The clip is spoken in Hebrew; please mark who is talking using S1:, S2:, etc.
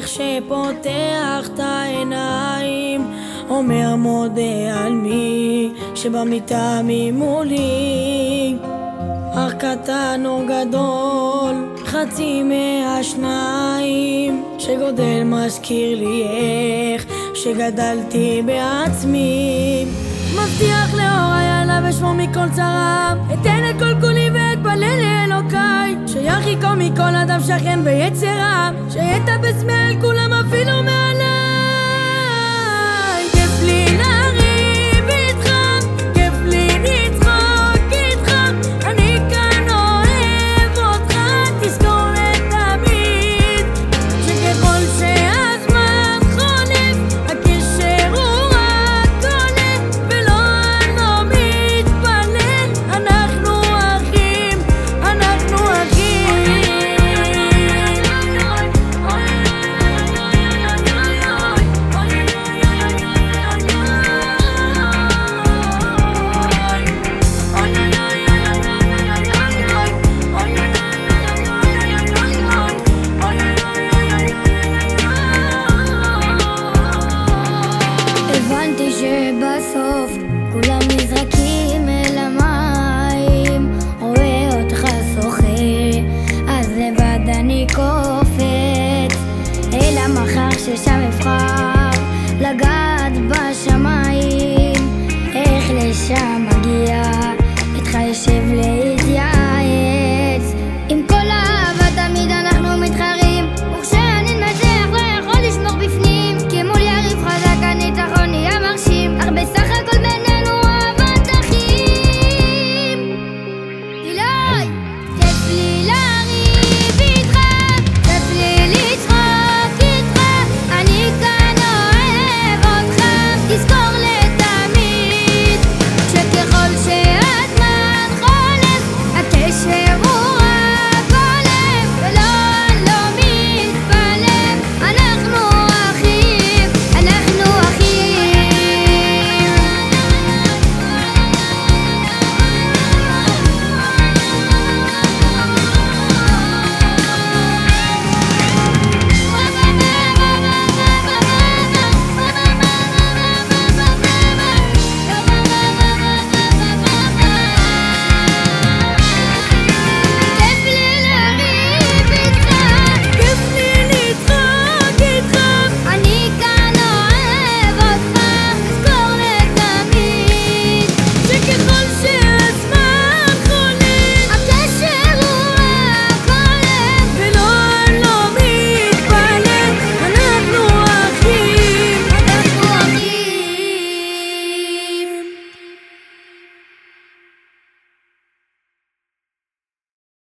S1: שפותח את העיניים אומר מודה על מי שבמיטה ממולי אך קטן או גדול חצי מהשניים שגודל מזכיר לי איך שגדלתי בעצמי. מבטיח לאור איילה ושמו מכל צרה אתן שירחיקו מכל אדם שכן ויצרה שיטפס מעל כולם
S2: ששם אבחר לגעת בשמיים